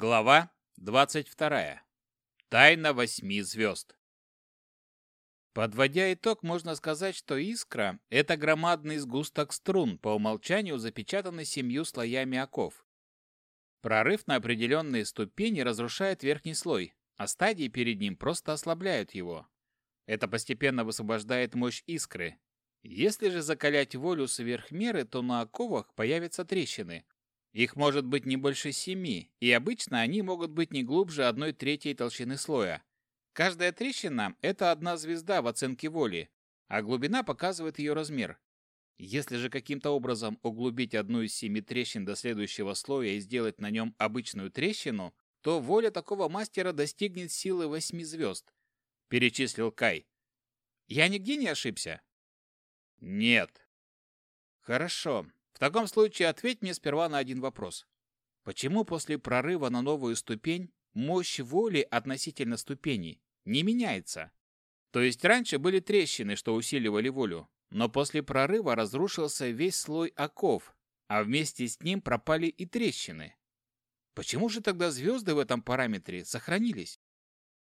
Глава 22. Тайна восьми звезд. Подводя итог, можно сказать, что искра – это громадный сгусток струн, по умолчанию запечатанный семью слоями оков. Прорыв на определенные ступени разрушает верхний слой, а стадии перед ним просто ослабляют его. Это постепенно высвобождает мощь искры. Если же закалять волю сверх меры, то на оковах появятся трещины, их может быть не больше семи, и обычно они могут быть не глубже одной третьей толщины слоя. Каждая трещина – это одна звезда в оценке воли, а глубина показывает ее размер. Если же каким-то образом углубить одну из семи трещин до следующего слоя и сделать на нем обычную трещину, то воля такого мастера достигнет силы восьми звезд, перечислил Кай. Я нигде не ошибся? Нет. Хорошо. В таком случае ответь мне сперва на один вопрос. Почему после прорыва на новую ступень мощь воли относительно ступени не меняется? То есть раньше были трещины, что усиливали волю, но после прорыва разрушился весь слой оков, а вместе с ним пропали и трещины. Почему же тогда звезды в этом параметре сохранились?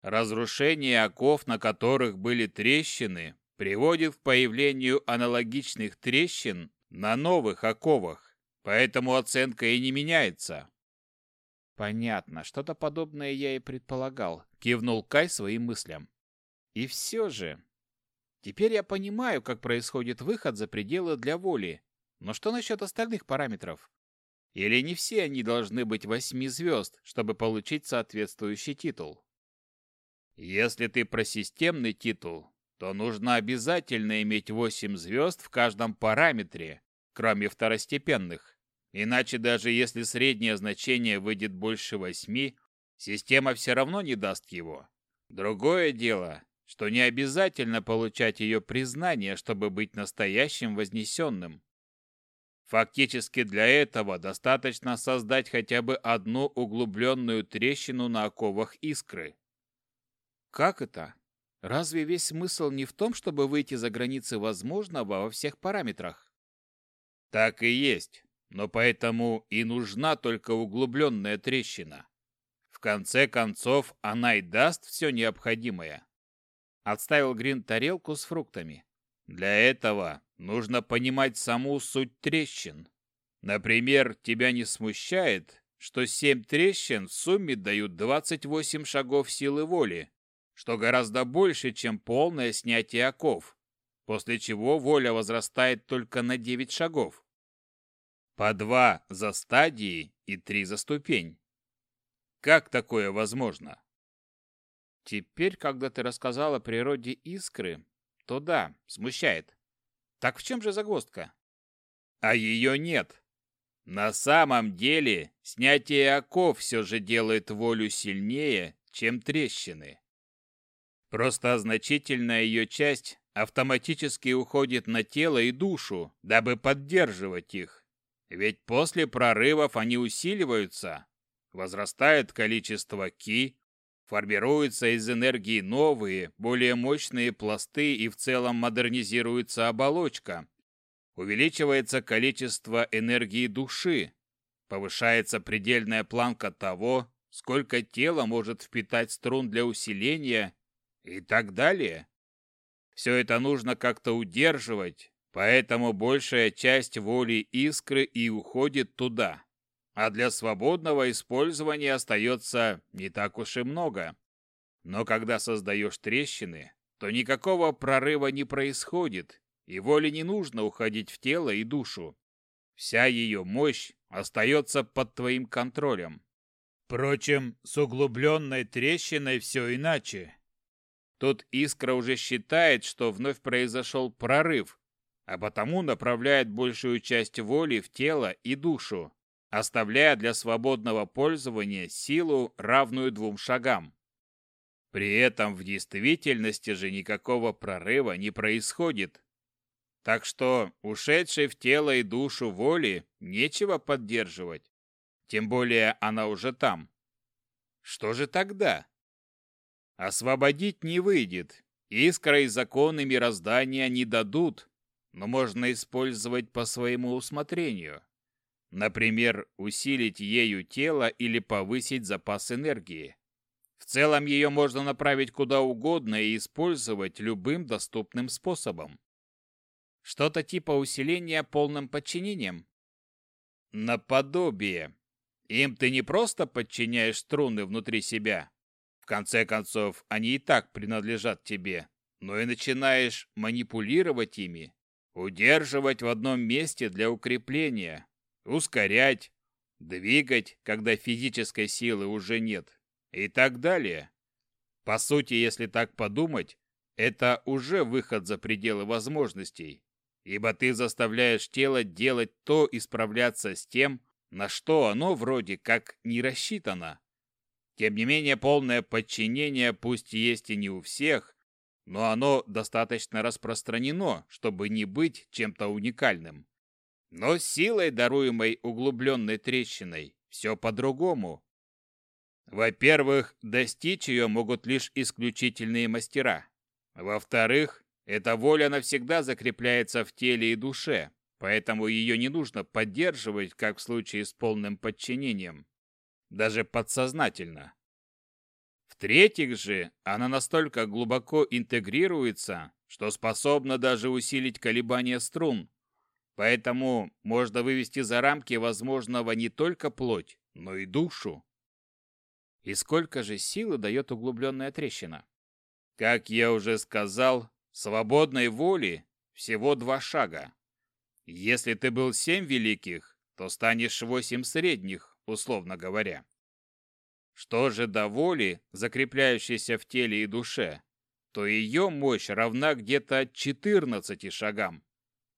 Разрушение оков, на которых были трещины, приводит к появлению аналогичных трещин на новых оковах, поэтому оценка и не меняется. Понятно, что-то подобное я и предполагал, кивнул Кай своим мыслям. И все же, теперь я понимаю, как происходит выход за пределы для воли. Но что насчет остальных параметров? Или не все они должны быть восьми звезд, чтобы получить соответствующий титул? Если ты про системный титул, то нужно обязательно иметь 8 звезд в каждом параметре, кроме второстепенных. Иначе даже если среднее значение выйдет больше 8, система все равно не даст его. Другое дело, что не обязательно получать ее признание, чтобы быть настоящим вознесенным. Фактически для этого достаточно создать хотя бы одну углубленную трещину на оковах искры. Как это? Разве весь смысл не в том, чтобы выйти за границы возможного во всех параметрах? Так и есть, но поэтому и нужна только углубленная трещина. В конце концов, она и даст все необходимое. Отставил Грин тарелку с фруктами. Для этого нужно понимать саму суть трещин. Например, тебя не смущает, что семь трещин в сумме дают 28 шагов силы воли, что гораздо больше, чем полное снятие оков, после чего воля возрастает только на 9 шагов. По два за стадии и три за ступень. Как такое возможно? Теперь, когда ты рассказал о природе искры, то да, смущает. Так в чем же загвоздка? А ее нет. На самом деле, снятие оков все же делает волю сильнее, чем трещины. Просто значительная ее часть автоматически уходит на тело и душу, дабы поддерживать их. Ведь после прорывов они усиливаются, возрастает количество ки, формируются из энергии новые, более мощные пласты и в целом модернизируется оболочка. Увеличивается количество энергии души, повышается предельная планка того, сколько тело может впитать струн для усиления и так далее. Все это нужно как-то удерживать, поэтому большая часть воли искры и уходит туда. А для свободного использования остается не так уж и много. Но когда создаешь трещины, то никакого прорыва не происходит, и воле не нужно уходить в тело и душу. Вся ее мощь остается под твоим контролем. Впрочем, с углубленной трещиной все иначе. Тут Искра уже считает, что вновь произошел прорыв, а потому направляет большую часть воли в тело и душу, оставляя для свободного пользования силу, равную двум шагам. При этом в действительности же никакого прорыва не происходит. Так что ушедшей в тело и душу воли нечего поддерживать. Тем более она уже там. Что же тогда? Освободить не выйдет. Искра и законы мироздания не дадут, но можно использовать по своему усмотрению. Например, усилить ею тело или повысить запас энергии. В целом ее можно направить куда угодно и использовать любым доступным способом. Что-то типа усиления полным подчинением. Наподобие. Им ты не просто подчиняешь струны внутри себя. Конце концов, они и так принадлежат тебе, но и начинаешь манипулировать ими, удерживать в одном месте для укрепления, ускорять, двигать, когда физической силы уже нет, и так далее. По сути, если так подумать, это уже выход за пределы возможностей, ибо ты заставляешь тело делать то и справляться с тем, на что оно вроде как не рассчитано. Тем не менее, полное подчинение пусть есть и не у всех, но оно достаточно распространено, чтобы не быть чем-то уникальным. Но с силой, даруемой углубленной трещиной, все по-другому. Во-первых, достичь ее могут лишь исключительные мастера. Во-вторых, эта воля навсегда закрепляется в теле и душе, поэтому ее не нужно поддерживать, как в случае с полным подчинением, даже подсознательно. В-третьих же, она настолько глубоко интегрируется, что способна даже усилить колебания струн, Поэтому можно вывести за рамки возможного не только плоть, но и душу. И сколько же силы дает углубленная трещина? Как я уже сказал, свободной воли всего два шага. Если ты был семь великих, то станешь восемь средних, условно говоря. Что же до воли, закрепляющейся в теле и душе, то ее мощь равна где-то 14 шагам.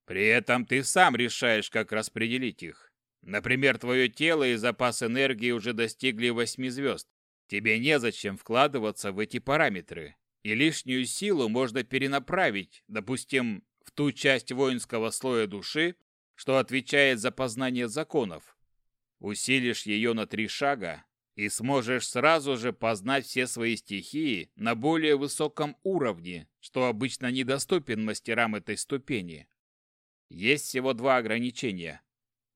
При этом ты сам решаешь, как распределить их. Например, твое тело и запас энергии уже достигли восьми звезд. Тебе незачем вкладываться в эти параметры. И лишнюю силу можно перенаправить, допустим, в ту часть воинского слоя души, что отвечает за познание законов. Усилишь ее на три шага и сможешь сразу же познать все свои стихии на более высоком уровне, что обычно недоступен мастерам этой ступени. Есть всего два ограничения.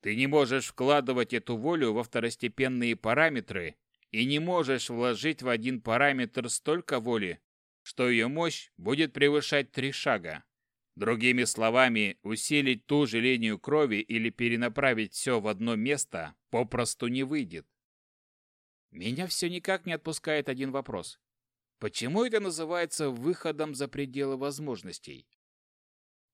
Ты не можешь вкладывать эту волю во второстепенные параметры и не можешь вложить в один параметр столько воли, что ее мощь будет превышать три шага. Другими словами, усилить ту же линию крови или перенаправить все в одно место попросту не выйдет. Меня все никак не отпускает один вопрос. Почему это называется выходом за пределы возможностей?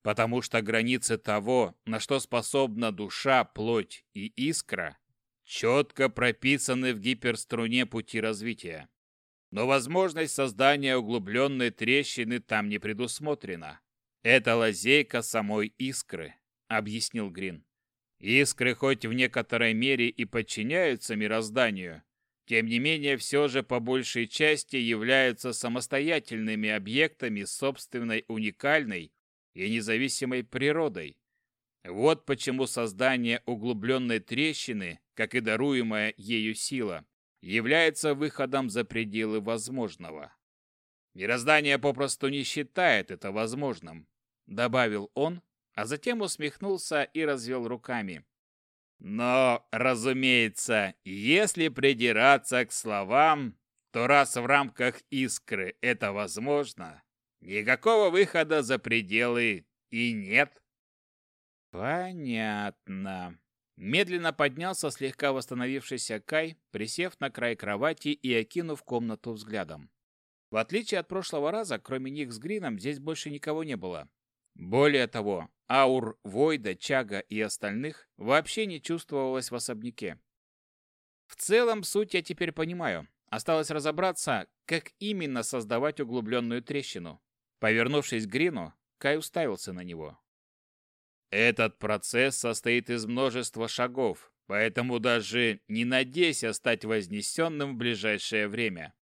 потому что границы того, на что способна душа, плоть и искра, четко прописаны в гиперструне пути развития. Но возможность создания углубленной трещины там не предусмотрена. Это лазейка самой искры, объяснил Грин. Искры хоть в некоторой мере и подчиняются мирозданию, тем не менее все же по большей части являются самостоятельными объектами собственной уникальной и независимой природой. Вот почему создание углубленной трещины, как и даруемая ею сила, является выходом за пределы возможного. Мироздание попросту не считает это возможным, добавил он, а затем усмехнулся и развел руками. Но, разумеется, если придираться к словам, то раз в рамках искры это возможно, Никакого выхода за пределы и нет. Понятно. Медленно поднялся слегка восстановившийся Кай, присев на край кровати и окинув комнату взглядом. В отличие от прошлого раза, кроме них с Грином здесь больше никого не было. Более того, аур Войда, Чага и остальных вообще не чувствовалось в особняке. В целом, суть я теперь понимаю. Осталось разобраться, как именно создавать углубленную трещину. Повернувшись к Грину, Кай уставился на него. Этот процесс состоит из множества шагов, поэтому даже не надейся стать вознесенным в ближайшее время.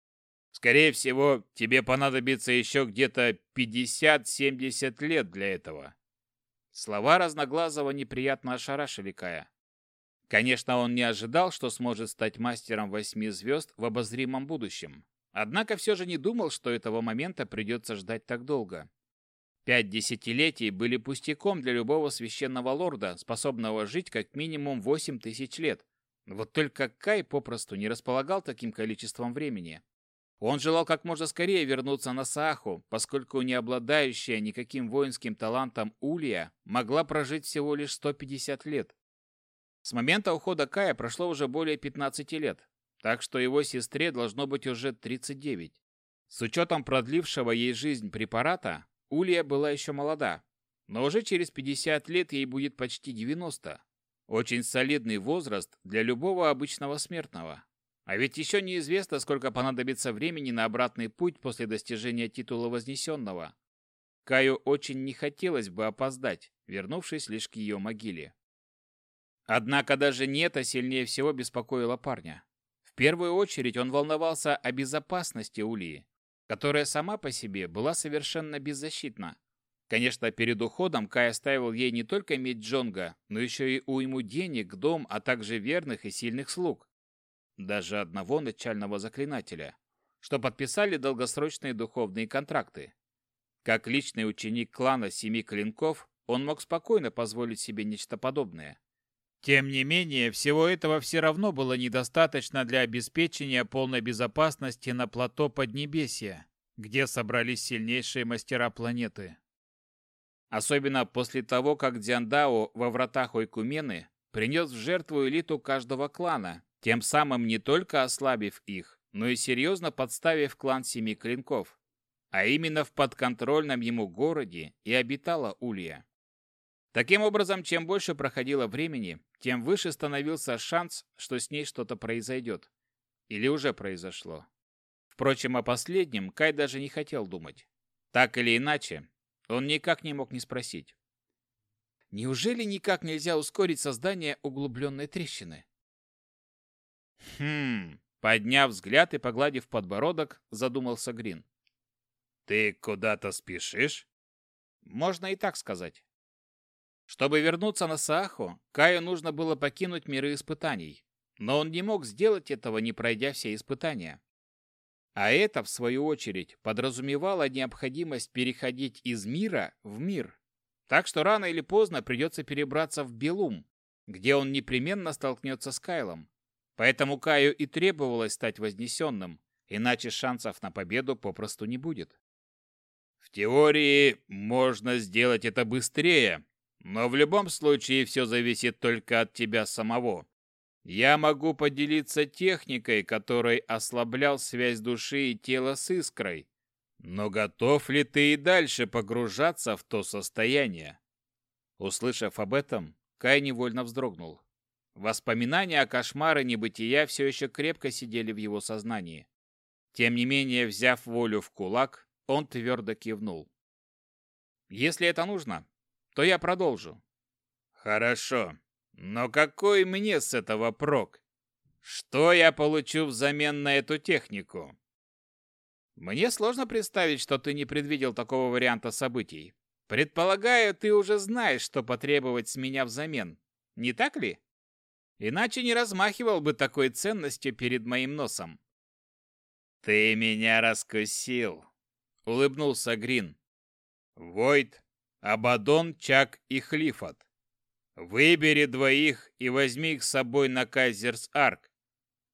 Скорее всего, тебе понадобится еще где-то 50-70 лет для этого. Слова Разноглазого неприятно ошарашили Кая. Конечно, он не ожидал, что сможет стать мастером восьми звезд в обозримом будущем. Однако все же не думал, что этого момента придется ждать так долго. Пять десятилетий были пустяком для любого священного лорда, способного жить как минимум восемь тысяч лет. Вот только Кай попросту не располагал таким количеством времени. Он желал как можно скорее вернуться на Саху, поскольку не обладающая никаким воинским талантом Улья могла прожить всего лишь 150 лет. С момента ухода Кая прошло уже более 15 лет, так что его сестре должно быть уже 39. С учетом продлившего ей жизнь препарата, Улья была еще молода, но уже через 50 лет ей будет почти 90. Очень солидный возраст для любого обычного смертного. А ведь еще неизвестно, сколько понадобится времени на обратный путь после достижения титула Вознесенного. Каю очень не хотелось бы опоздать, вернувшись лишь к ее могиле. Однако даже не это сильнее всего беспокоило парня. В первую очередь он волновался о безопасности Улии, которая сама по себе была совершенно беззащитна. Конечно, перед уходом Кай оставил ей не только медь Джонга, но еще и уйму денег, дом, а также верных и сильных слуг даже одного начального заклинателя, что подписали долгосрочные духовные контракты. Как личный ученик клана Семи Клинков, он мог спокойно позволить себе нечто подобное. Тем не менее, всего этого все равно было недостаточно для обеспечения полной безопасности на плато Поднебесья, где собрались сильнейшие мастера планеты. Особенно после того, как Дзяндао во вратах Ойкумены принес в жертву элиту каждого клана, тем самым не только ослабив их, но и серьезно подставив клан Семи Клинков, а именно в подконтрольном ему городе и обитала Улья. Таким образом, чем больше проходило времени, тем выше становился шанс, что с ней что-то произойдет. Или уже произошло. Впрочем, о последнем Кай даже не хотел думать. Так или иначе, он никак не мог не спросить. Неужели никак нельзя ускорить создание углубленной трещины? Хм, подняв взгляд и погладив подбородок, задумался Грин. Ты куда-то спешишь? Можно и так сказать. Чтобы вернуться на Сааху, Каю нужно было покинуть миры испытаний, но он не мог сделать этого, не пройдя все испытания. А это, в свою очередь, подразумевало необходимость переходить из мира в мир. Так что рано или поздно придется перебраться в Белум, где он непременно столкнется с Кайлом. Поэтому Каю и требовалось стать вознесенным, иначе шансов на победу попросту не будет. В теории можно сделать это быстрее, но в любом случае все зависит только от тебя самого. Я могу поделиться техникой, которой ослаблял связь души и тела с искрой. Но готов ли ты и дальше погружаться в то состояние? Услышав об этом, Кай невольно вздрогнул. Воспоминания о кошмаре небытия все еще крепко сидели в его сознании. Тем не менее, взяв волю в кулак, он твердо кивнул. «Если это нужно, то я продолжу». «Хорошо. Но какой мне с этого прок? Что я получу взамен на эту технику?» «Мне сложно представить, что ты не предвидел такого варианта событий. Предполагаю, ты уже знаешь, что потребовать с меня взамен. Не так ли?» Иначе не размахивал бы такой ценностью перед моим носом. «Ты меня раскусил», — улыбнулся Грин. «Войт, Абадон, Чак и Хлифот. Выбери двоих и возьми их с собой на Кайзерс-Арк.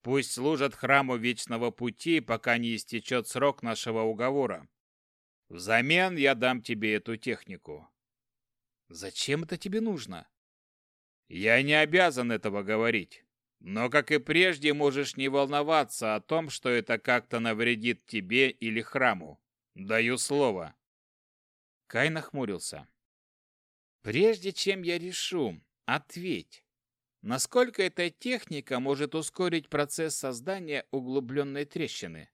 Пусть служат храму Вечного Пути, пока не истечет срок нашего уговора. Взамен я дам тебе эту технику». «Зачем это тебе нужно?» Я не обязан этого говорить. Но, как и прежде, можешь не волноваться о том, что это как-то навредит тебе или храму. Даю слово. Кай нахмурился. Прежде чем я решу, ответь. Насколько эта техника может ускорить процесс создания углубленной трещины?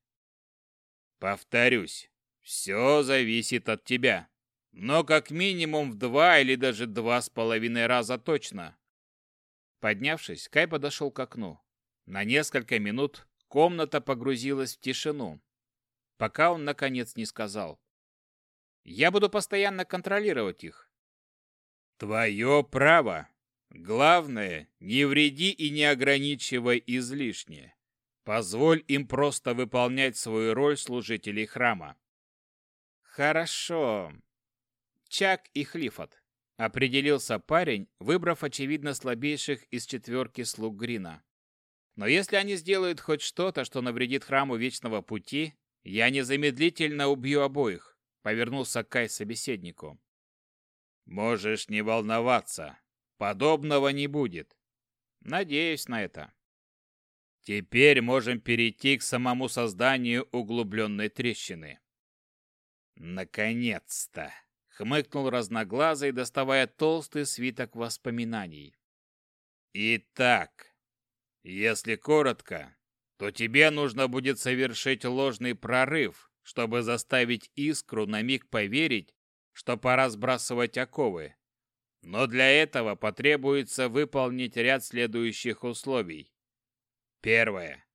Повторюсь, все зависит от тебя. Но как минимум в два или даже два с половиной раза точно. Поднявшись, Кай подошел к окну. На несколько минут комната погрузилась в тишину, пока он, наконец, не сказал. «Я буду постоянно контролировать их». «Твое право. Главное, не вреди и не ограничивай излишне. Позволь им просто выполнять свою роль служителей храма». «Хорошо. Чак и Хлифот. Определился парень, выбрав очевидно слабейших из четверки слуг Грина. Но если они сделают хоть что-то, что навредит храму Вечного Пути, я незамедлительно убью обоих, повернулся Кай собеседнику. Можешь не волноваться. Подобного не будет. Надеюсь на это. Теперь можем перейти к самому созданию углубленной трещины. Наконец-то! Хмыкнул разноглазый, доставая толстый свиток воспоминаний. Итак, если коротко, то тебе нужно будет совершить ложный прорыв, чтобы заставить искру на миг поверить, что пора сбрасывать оковы. Но для этого потребуется выполнить ряд следующих условий. Первое.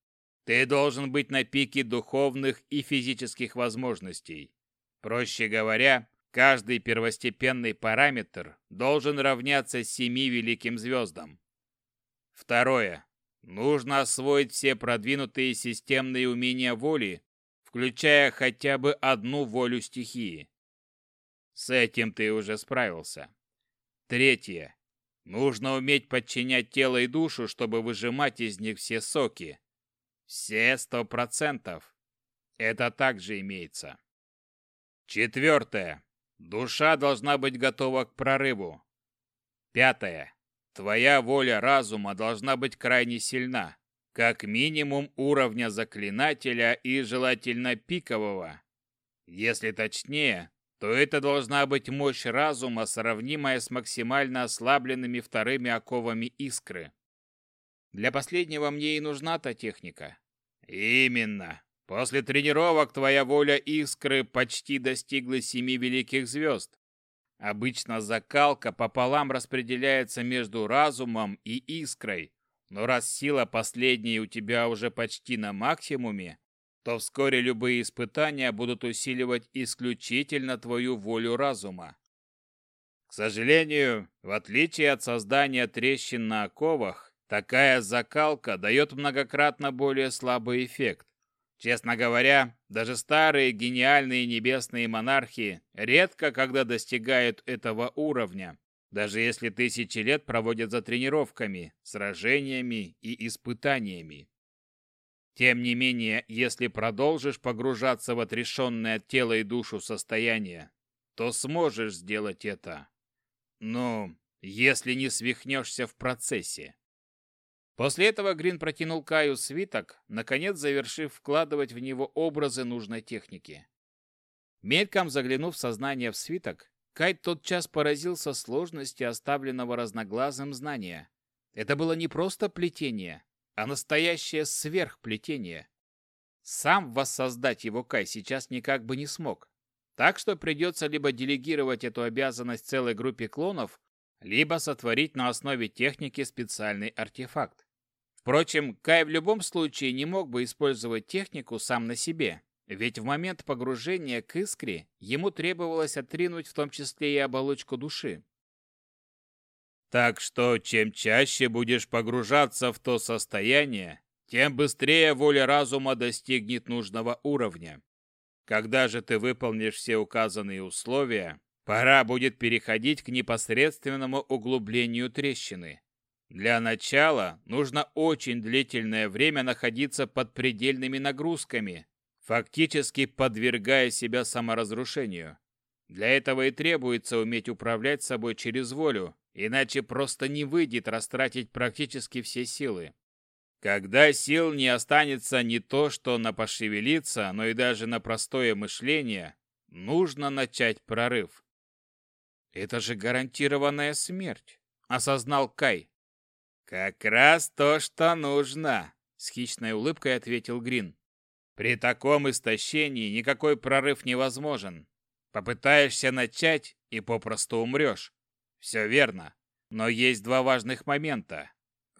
Ты должен быть на пике духовных и физических возможностей. Проще говоря, Каждый первостепенный параметр должен равняться семи великим звездам. Второе. Нужно освоить все продвинутые системные умения воли, включая хотя бы одну волю стихии. С этим ты уже справился. Третье. Нужно уметь подчинять тело и душу, чтобы выжимать из них все соки. Все сто процентов. Это также имеется. Четвертое. Душа должна быть готова к прорыву. Пятое. Твоя воля разума должна быть крайне сильна, как минимум уровня заклинателя и желательно пикового. Если точнее, то это должна быть мощь разума, сравнимая с максимально ослабленными вторыми оковами искры. Для последнего мне и нужна та техника. Именно. После тренировок твоя воля искры почти достигла семи великих звезд. Обычно закалка пополам распределяется между разумом и искрой, но раз сила последней у тебя уже почти на максимуме, то вскоре любые испытания будут усиливать исключительно твою волю разума. К сожалению, в отличие от создания трещин на оковах, такая закалка дает многократно более слабый эффект. Честно говоря, даже старые гениальные небесные монархи редко когда достигают этого уровня, даже если тысячи лет проводят за тренировками, сражениями и испытаниями. Тем не менее, если продолжишь погружаться в отрешенное тело и душу состояние, то сможешь сделать это. Ну, если не свихнешься в процессе. После этого Грин протянул Каю свиток, наконец завершив вкладывать в него образы нужной техники. Мельком заглянув в сознание в свиток, Кай тотчас поразился сложности оставленного разноглазым знания. Это было не просто плетение, а настоящее сверхплетение. Сам воссоздать его Кай сейчас никак бы не смог. Так что придется либо делегировать эту обязанность целой группе клонов, либо сотворить на основе техники специальный артефакт. Впрочем, Кай в любом случае не мог бы использовать технику сам на себе, ведь в момент погружения к искре ему требовалось отринуть в том числе и оболочку души. Так что чем чаще будешь погружаться в то состояние, тем быстрее воля разума достигнет нужного уровня. Когда же ты выполнишь все указанные условия, пора будет переходить к непосредственному углублению трещины. Для начала нужно очень длительное время находиться под предельными нагрузками, фактически подвергая себя саморазрушению. Для этого и требуется уметь управлять собой через волю, иначе просто не выйдет растратить практически все силы. Когда сил не останется не то, что на пошевелиться, но и даже на простое мышление, нужно начать прорыв. Это же гарантированная смерть, осознал Кай. «Как раз то, что нужно», — с хищной улыбкой ответил Грин. «При таком истощении никакой прорыв невозможен. Попытаешься начать и попросту умрешь. Все верно. Но есть два важных момента.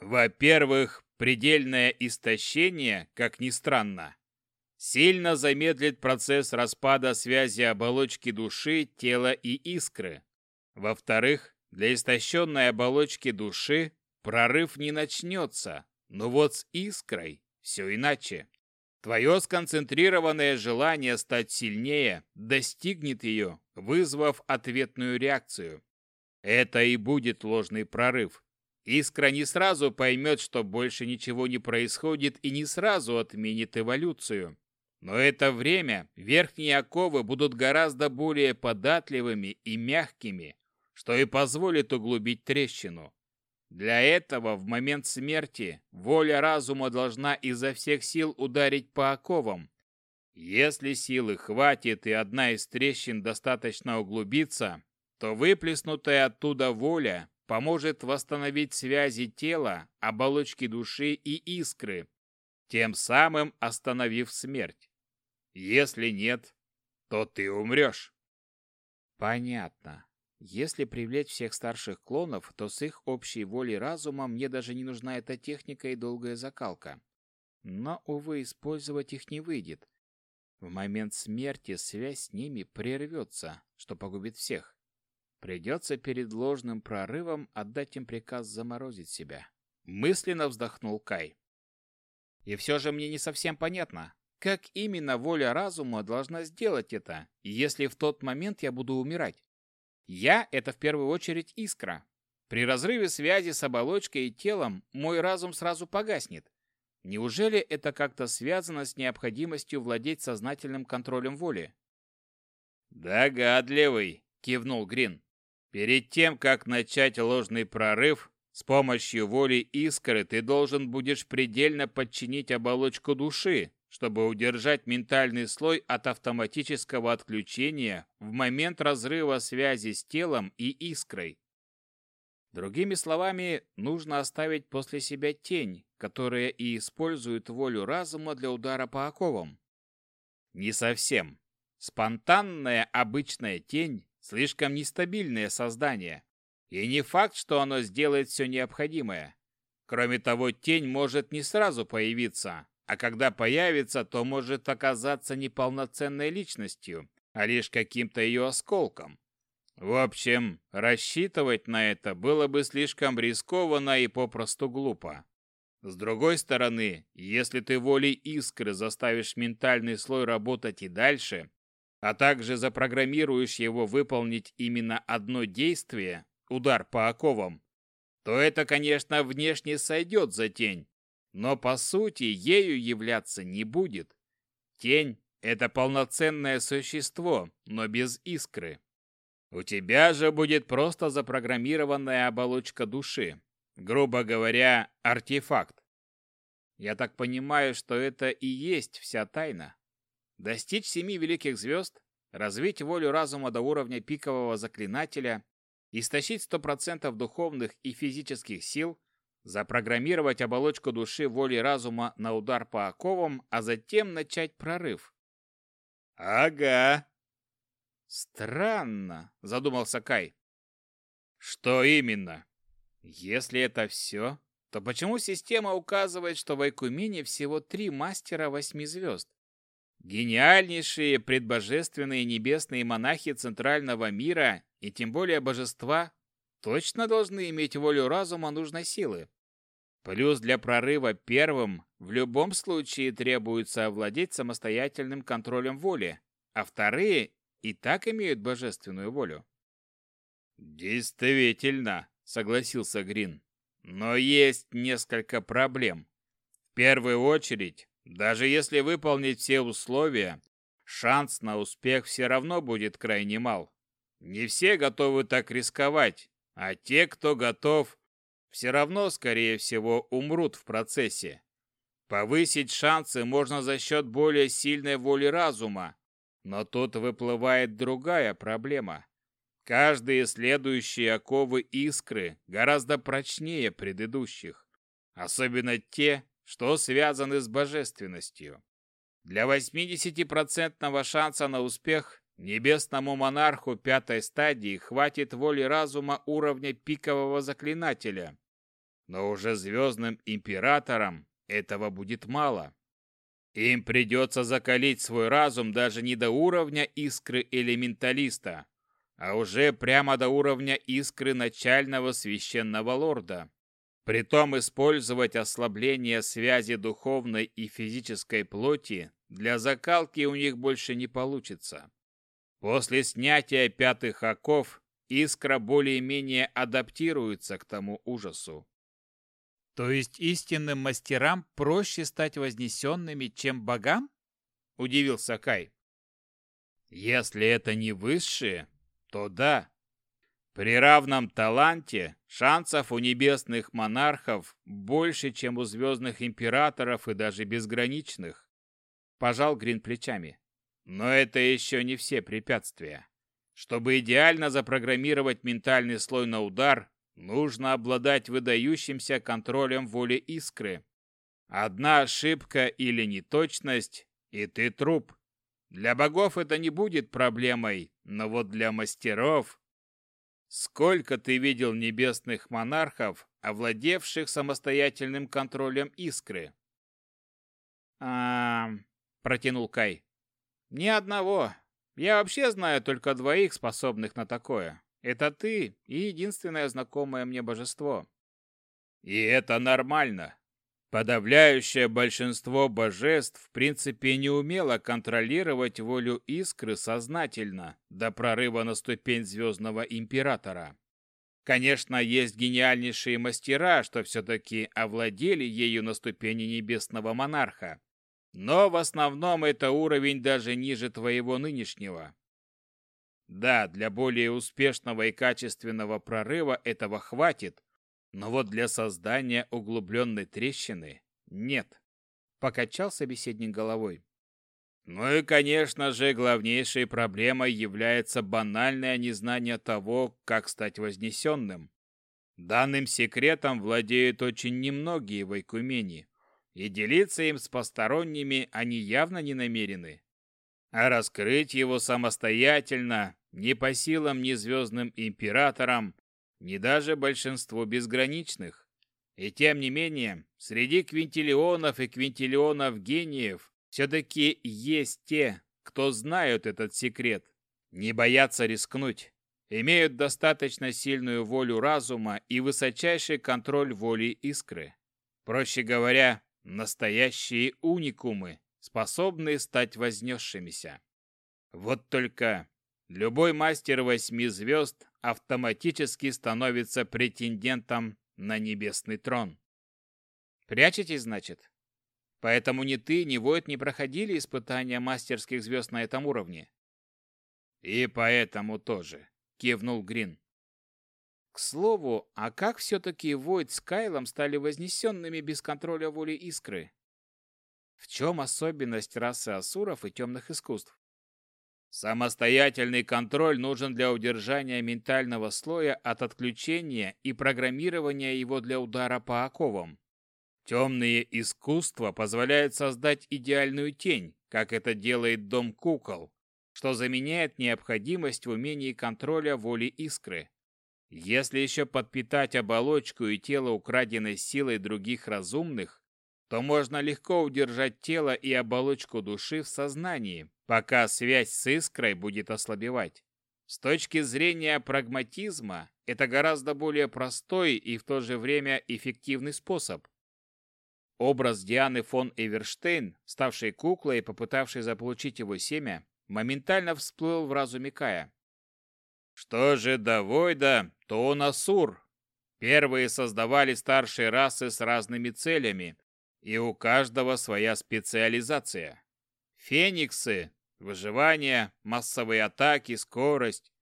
Во-первых, предельное истощение, как ни странно, сильно замедлит процесс распада связи оболочки души, тела и искры. Во-вторых, для истощенной оболочки души Прорыв не начнется, но вот с искрой все иначе. Твое сконцентрированное желание стать сильнее достигнет ее, вызвав ответную реакцию. Это и будет ложный прорыв. Искра не сразу поймет, что больше ничего не происходит и не сразу отменит эволюцию. Но это время верхние оковы будут гораздо более податливыми и мягкими, что и позволит углубить трещину. Для этого в момент смерти воля разума должна изо всех сил ударить по оковам. Если силы хватит и одна из трещин достаточно углубится, то выплеснутая оттуда воля поможет восстановить связи тела, оболочки души и искры, тем самым остановив смерть. Если нет, то ты умрешь. Понятно. Если привлечь всех старших клонов, то с их общей волей разума мне даже не нужна эта техника и долгая закалка. Но, увы, использовать их не выйдет. В момент смерти связь с ними прервется, что погубит всех. Придется перед ложным прорывом отдать им приказ заморозить себя. Мысленно вздохнул Кай. И все же мне не совсем понятно, как именно воля разума должна сделать это, если в тот момент я буду умирать. Я — это в первую очередь искра. При разрыве связи с оболочкой и телом мой разум сразу погаснет. Неужели это как-то связано с необходимостью владеть сознательным контролем воли? «Догадливый!» — кивнул Грин. Перед тем, как начать ложный прорыв, с помощью воли искры ты должен будешь предельно подчинить оболочку души, чтобы удержать ментальный слой от автоматического отключения в момент разрыва связи с телом и искрой. Другими словами, нужно оставить после себя тень, которая и использует волю разума для удара по оковам. Не совсем. Спонтанная обычная тень Слишком нестабильное создание. И не факт, что оно сделает все необходимое. Кроме того, тень может не сразу появиться, а когда появится, то может оказаться не полноценной личностью, а лишь каким-то ее осколком. В общем, рассчитывать на это было бы слишком рискованно и попросту глупо. С другой стороны, если ты волей искры заставишь ментальный слой работать и дальше, а также запрограммируешь его выполнить именно одно действие, удар по оковам, то это, конечно, внешне сойдет за тень, но по сути ею являться не будет. Тень — это полноценное существо, но без искры. У тебя же будет просто запрограммированная оболочка души, грубо говоря, артефакт. Я так понимаю, что это и есть вся тайна. Достичь семи великих звезд, развить волю разума до уровня пикового заклинателя, истощить сто процентов духовных и физических сил, запрограммировать оболочку души воли разума на удар по оковам, а затем начать прорыв. «Ага». «Странно», — задумался Кай. «Что именно?» «Если это все, то почему система указывает, что в Айкумене всего три мастера восьми звезд? Гениальнейшие предбожественные небесные монахи центрального мира и тем более божества точно должны иметь волю разума нужной силы. Плюс для прорыва первым в любом случае требуется овладеть самостоятельным контролем воли, а вторые и так имеют божественную волю. Действительно, согласился Грин. Но есть несколько проблем. В первую очередь, даже если выполнить все условия, шанс на успех все равно будет крайне мал. Не все готовы так рисковать, а те, кто готов, все равно, скорее всего, умрут в процессе. Повысить шансы можно за счет более сильной воли разума, но тут выплывает другая проблема. Каждые следующие оковы искры гораздо прочнее предыдущих, особенно те, что связаны с божественностью. Для 80% шанса на успех небесному монарху пятой стадии хватит воли разума уровня пикового заклинателя, но уже звездным императорам этого будет мало. Им придется закалить свой разум даже не до уровня искры элементалиста, а уже прямо до уровня искры начального священного лорда. Притом использовать ослабление связи духовной и физической плоти для закалки у них больше не получится. После снятия пятых оков искра более-менее адаптируется к тому ужасу. То есть истинным мастерам проще стать вознесенными, чем богам? Удивился Кай. Если это не высшие, то да. При равном таланте шансов у небесных монархов больше, чем у звездных императоров и даже безграничных. Пожал Грин плечами. Но это еще не все препятствия. Чтобы идеально запрограммировать ментальный слой на удар, нужно обладать выдающимся контролем воли искры. Одна ошибка или неточность, и ты труп. Для богов это не будет проблемой, но вот для мастеров... Сколько ты видел небесных монархов, овладевших самостоятельным контролем искры? А, протянул Кай. Ни одного. Я вообще знаю только двоих, способных на такое. Это ты и единственное знакомое мне божество. И это нормально. Подавляющее большинство божеств в принципе не умело контролировать волю искры сознательно до прорыва на ступень Звездного Императора. Конечно, есть гениальнейшие мастера, что все-таки овладели ею на ступени Небесного Монарха. Но в основном это уровень даже ниже твоего нынешнего. Да, для более успешного и качественного прорыва этого хватит, но вот для создания углубленной трещины нет. Покачал собеседник головой. Ну и, конечно же, главнейшей проблемой является банальное незнание того, как стать вознесенным. Данным секретом владеют очень немногие в Айкумене, и делиться им с посторонними они явно не намерены. А раскрыть его самостоятельно не по силам ни звездным императорам, ни даже большинству безграничных. И тем не менее, среди квинтиллионов и квинтиллионов гениев все-таки есть те, кто знают этот секрет, не боятся рискнуть, имеют достаточно сильную волю разума и высочайший контроль воли искры. Проще говоря, настоящие уникумы, способные стать вознесшимися. Вот только любой мастер восьми звезд автоматически становится претендентом на небесный трон. Прячетесь, значит? Поэтому ни ты, ни Войт не проходили испытания мастерских звезд на этом уровне. И поэтому тоже, кивнул Грин. К слову, а как все-таки Войт с Кайлом стали вознесенными без контроля воли искры? В чем особенность расы асуров и темных искусств? Самостоятельный контроль нужен для удержания ментального слоя от отключения и программирования его для удара по оковам. Темные искусства позволяют создать идеальную тень, как это делает дом кукол, что заменяет необходимость в умении контроля воли искры. Если еще подпитать оболочку и тело украденной силой других разумных, то можно легко удержать тело и оболочку души в сознании, пока связь с искрой будет ослабевать. С точки зрения прагматизма, это гораздо более простой и в то же время эффективный способ. Образ Дианы фон Эверштейн, ставшей куклой и попытавшей заполучить его семя, моментально всплыл в разуме Кая. Что же до Войда, то он Асур. Первые создавали старшие расы с разными целями, и у каждого своя специализация. Фениксы – выживание, массовые атаки, скорость.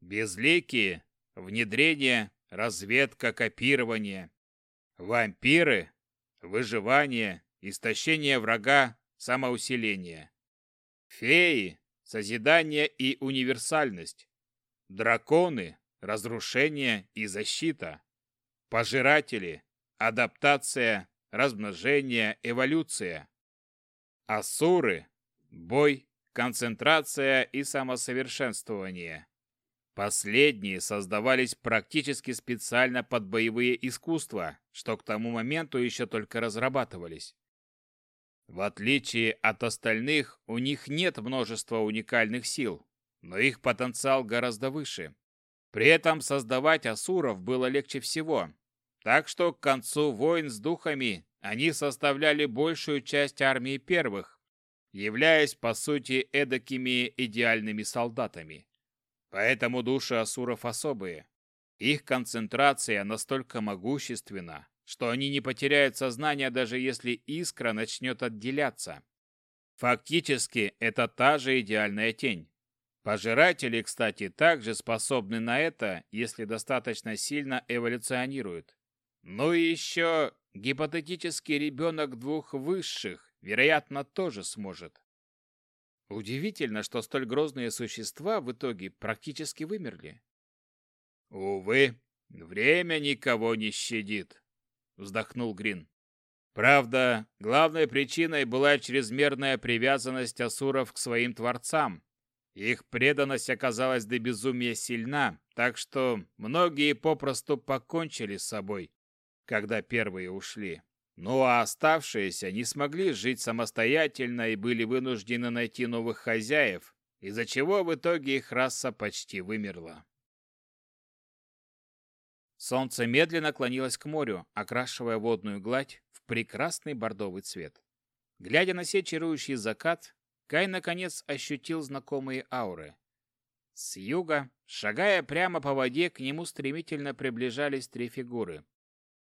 Безликие – внедрение, разведка, копирование. Вампиры – выживание, истощение врага, самоусиление. Феи – созидание и универсальность. Драконы – разрушение и защита. Пожиратели – адаптация, размножение, эволюция. Асуры – бой, концентрация и самосовершенствование. Последние создавались практически специально под боевые искусства, что к тому моменту еще только разрабатывались. В отличие от остальных, у них нет множества уникальных сил, но их потенциал гораздо выше. При этом создавать асуров было легче всего, так что к концу войн с духами они составляли большую часть армии первых, являясь, по сути, эдакими идеальными солдатами. Поэтому души асуров особые. Их концентрация настолько могущественна, что они не потеряют сознание, даже если искра начнет отделяться. Фактически, это та же идеальная тень. Пожиратели, кстати, также способны на это, если достаточно сильно эволюционируют. Ну и еще гипотетический ребенок двух высших, вероятно, тоже сможет. Удивительно, что столь грозные существа в итоге практически вымерли. Увы, время никого не щадит, вздохнул Грин. Правда, главной причиной была чрезмерная привязанность асуров к своим творцам. Их преданность оказалась до безумия сильна, так что многие попросту покончили с собой, когда первые ушли. Ну а оставшиеся не смогли жить самостоятельно и были вынуждены найти новых хозяев, из-за чего в итоге их раса почти вымерла. Солнце медленно клонилось к морю, окрашивая водную гладь в прекрасный бордовый цвет. Глядя на сей чарующий закат, Кай наконец ощутил знакомые ауры. С юга, шагая прямо по воде, к нему стремительно приближались три фигуры.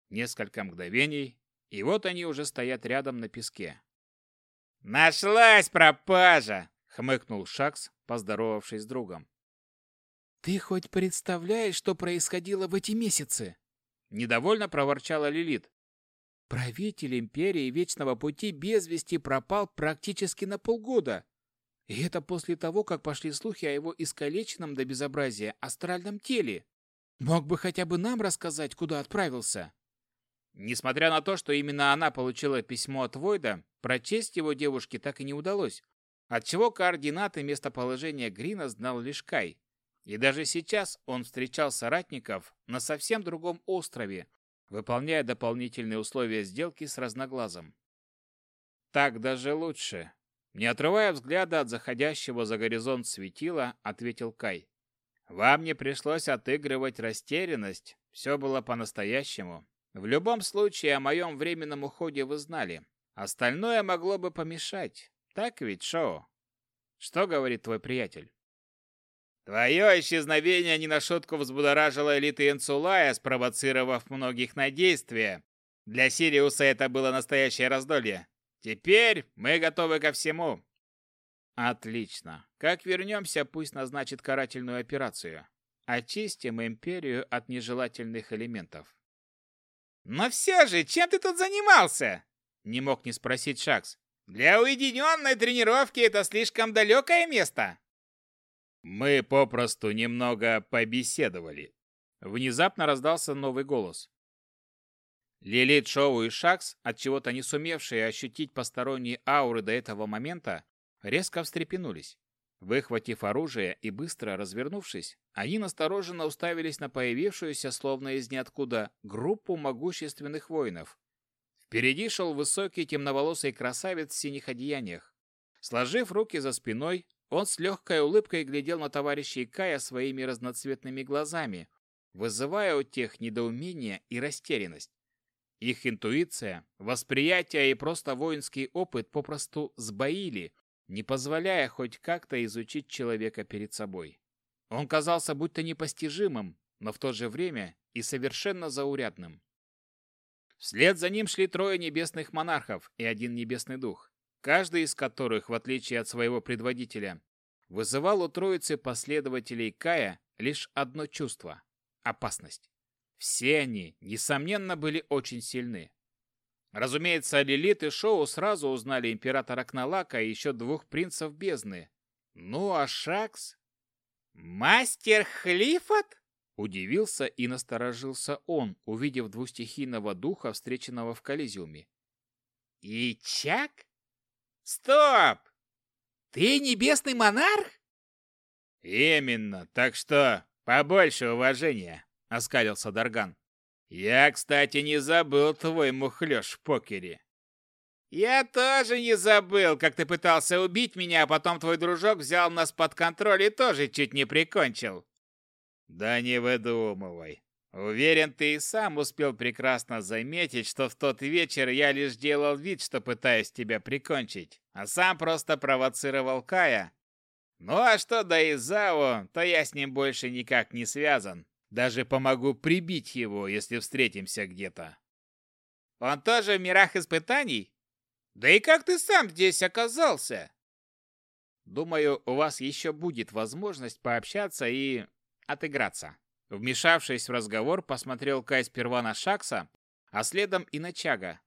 Несколько мгновений, и вот они уже стоят рядом на песке. «Нашлась пропажа!» — хмыкнул Шакс, поздоровавшись с другом. «Ты хоть представляешь, что происходило в эти месяцы?» Недовольно проворчала Лилит. «Правитель Империи Вечного Пути без вести пропал практически на полгода. И это после того, как пошли слухи о его искалеченном до безобразия астральном теле. Мог бы хотя бы нам рассказать, куда отправился?» Несмотря на то, что именно она получила письмо от Войда, прочесть его девушке так и не удалось, отчего координаты местоположения Грина знал лишь Кай. И даже сейчас он встречал соратников на совсем другом острове, выполняя дополнительные условия сделки с разноглазом. Так даже лучше. Не отрывая взгляда от заходящего за горизонт светила, ответил Кай. Вам не пришлось отыгрывать растерянность, все было по-настоящему. В любом случае, о моем временном уходе вы знали. Остальное могло бы помешать. Так ведь, Шоу? Что говорит твой приятель? Твое исчезновение не на шутку взбудоражило элиты Инсулая, спровоцировав многих на действия. Для Сириуса это было настоящее раздолье. Теперь мы готовы ко всему. Отлично. Как вернемся, пусть назначит карательную операцию. Очистим империю от нежелательных элементов. «Но все же, чем ты тут занимался?» Не мог не спросить Шакс. «Для уединенной тренировки это слишком далекое место». «Мы попросту немного побеседовали». Внезапно раздался новый голос. Лилит, Шоу и Шакс, от чего то не сумевшие ощутить посторонние ауры до этого момента, резко встрепенулись. Выхватив оружие и быстро развернувшись, они настороженно уставились на появившуюся, словно из ниоткуда, группу могущественных воинов. Впереди шел высокий темноволосый красавец в синих одеяниях. Сложив руки за спиной, он с легкой улыбкой глядел на товарищей Кая своими разноцветными глазами, вызывая у тех недоумение и растерянность. Их интуиция, восприятие и просто воинский опыт попросту сбоили, не позволяя хоть как-то изучить человека перед собой. Он казался будто непостижимым, но в то же время и совершенно заурядным. Вслед за ним шли трое небесных монархов и один небесный дух, каждый из которых, в отличие от своего предводителя, вызывал у троицы последователей Кая лишь одно чувство – опасность. Все они, несомненно, были очень сильны. Разумеется, Лилит и Шоу сразу узнали императора Кналака и еще двух принцев бездны. Ну а Шакс... «Мастер Хлифот?» Удивился и насторожился он, увидев двустихийного духа, встреченного в Колизиуме. «И Чак? Стоп! Ты небесный монарх?» «Именно, так что побольше уважения», — оскалился Дарган. Я, кстати, не забыл твой мухлёж в покере. Я тоже не забыл, как ты пытался убить меня, а потом твой дружок взял нас под контроль и тоже чуть не прикончил. Да не выдумывай. Уверен, ты и сам успел прекрасно заметить, что в тот вечер я лишь делал вид, что пытаюсь тебя прикончить, а сам просто провоцировал Кая. Ну а что до Изао, то я с ним больше никак не связан. Даже помогу прибить его, если встретимся где-то. Он тоже в мирах испытаний? Да и как ты сам здесь оказался? Думаю, у вас еще будет возможность пообщаться и отыграться. Вмешавшись в разговор, посмотрел Кай сперва на Шакса, а следом и на Чага.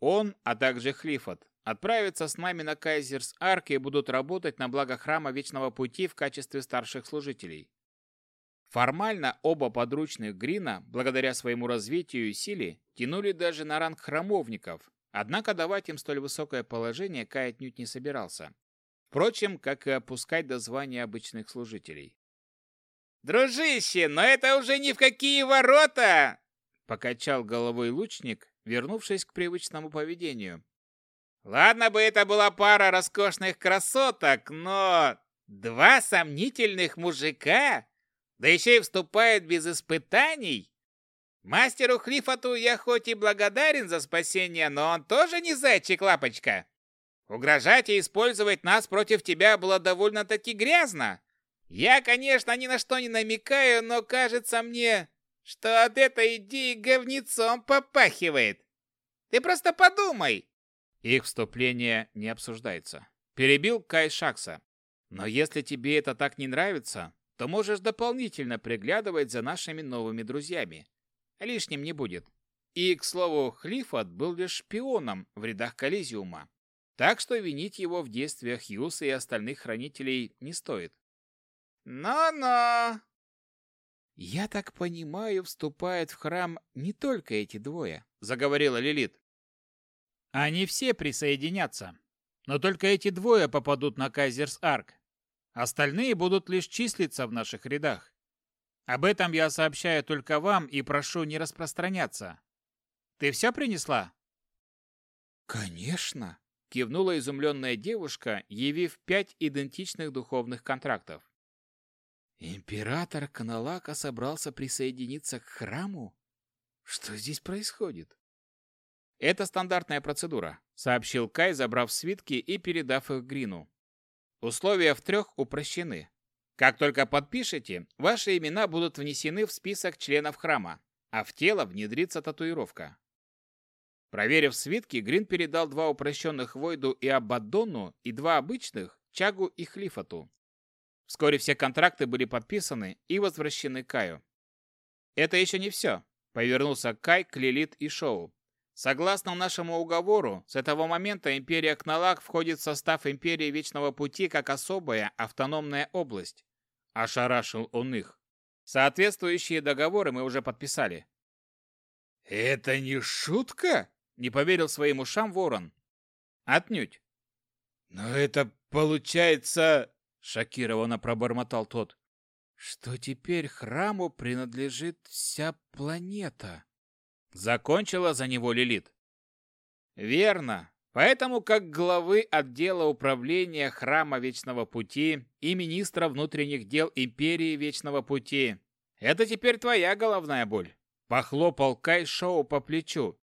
Он, а также Хлифот, отправятся с нами на Кайзерс Арк и будут работать на благо Храма Вечного Пути в качестве старших служителей. Формально оба подручных Грина, благодаря своему развитию и силе, тянули даже на ранг храмовников, однако давать им столь высокое положение Кай отнюдь не собирался. Впрочем, как и опускать до звания обычных служителей. «Дружище, но это уже ни в какие ворота!» Покачал головой лучник, вернувшись к привычному поведению. «Ладно бы это была пара роскошных красоток, но... Два сомнительных мужика? Да еще и вступает без испытаний. Мастеру Хлифату я хоть и благодарен за спасение, но он тоже не зайчик-лапочка. Угрожать и использовать нас против тебя было довольно-таки грязно. Я, конечно, ни на что не намекаю, но кажется мне, что от этой идеи говнецом попахивает. Ты просто подумай. Их вступление не обсуждается. Перебил Кай Шакса. Но если тебе это так не нравится, то можешь дополнительно приглядывать за нашими новыми друзьями. Лишним не будет. И, к слову, Хлифот был лишь шпионом в рядах Коллизиума. Так что винить его в действиях Юса и остальных хранителей не стоит. «Но-но!» «Я так понимаю, вступают в храм не только эти двое», — заговорила Лилит. «Они все присоединятся, но только эти двое попадут на Кайзерс-Арк. Остальные будут лишь числиться в наших рядах. Об этом я сообщаю только вам и прошу не распространяться. Ты все принесла?» «Конечно!» – кивнула изумленная девушка, явив пять идентичных духовных контрактов. «Император Каналака собрался присоединиться к храму? Что здесь происходит?» «Это стандартная процедура», — сообщил Кай, забрав свитки и передав их Грину. Условия в трех упрощены. Как только подпишете, ваши имена будут внесены в список членов храма, а в тело внедрится татуировка. Проверив свитки, Грин передал два упрощенных Войду и Абаддону и два обычных Чагу и Хлифату. Вскоре все контракты были подписаны и возвращены Каю. «Это еще не все», — повернулся Кай к Лилит и Шоу. Согласно нашему уговору, с этого момента империя Кналак входит в состав империи Вечного Пути как особая автономная область. Ошарашил он их. Соответствующие договоры мы уже подписали. Это не шутка? Не поверил своим ушам Ворон. Отнюдь. Но это получается... Шокированно пробормотал тот. Что теперь храму принадлежит вся планета. Закончила за него Лилит. Верно. Поэтому как главы отдела управления Храма Вечного Пути и министра внутренних дел Империи Вечного Пути, это теперь твоя головная боль. Похлопал Кай Шоу по плечу.